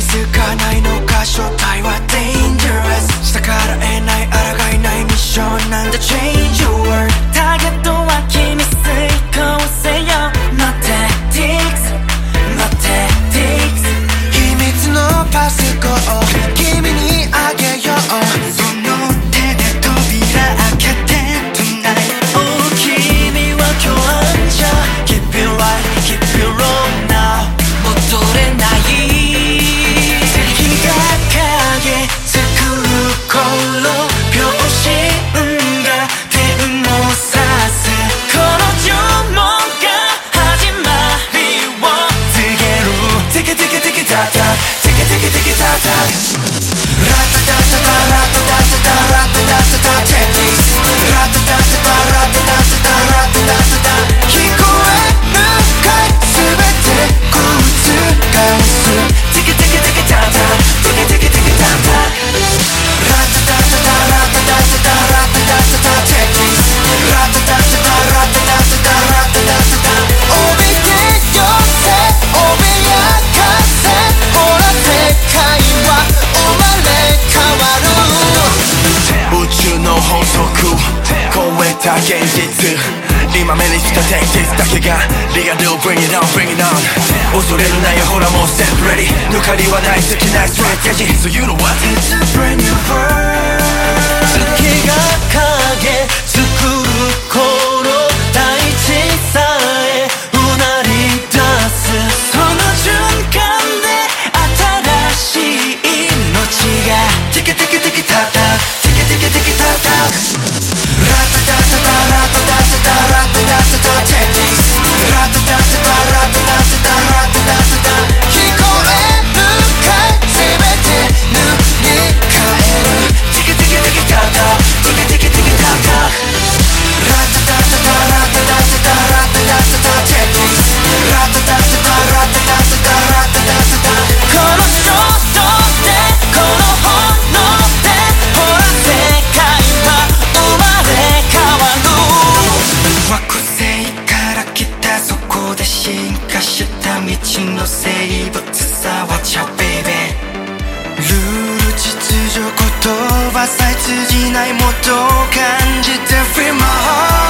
づかないのか正体は dangerous 下から得ない抗えないミッションなんだ change た現実今目にした天気だけがリアル Bring it on, bring it on 恐れるなよほらもう Step ready 抜かりはない好きなストラテジー So you know what? It's a brand new world 月が影作る頃大地さえうなり出すその瞬間で新しい命がテキテキテキタタテキテキテキタタ進化した道の生物さわちゃう baby ルール秩序言葉さえ通じないもっと感じて Free my heart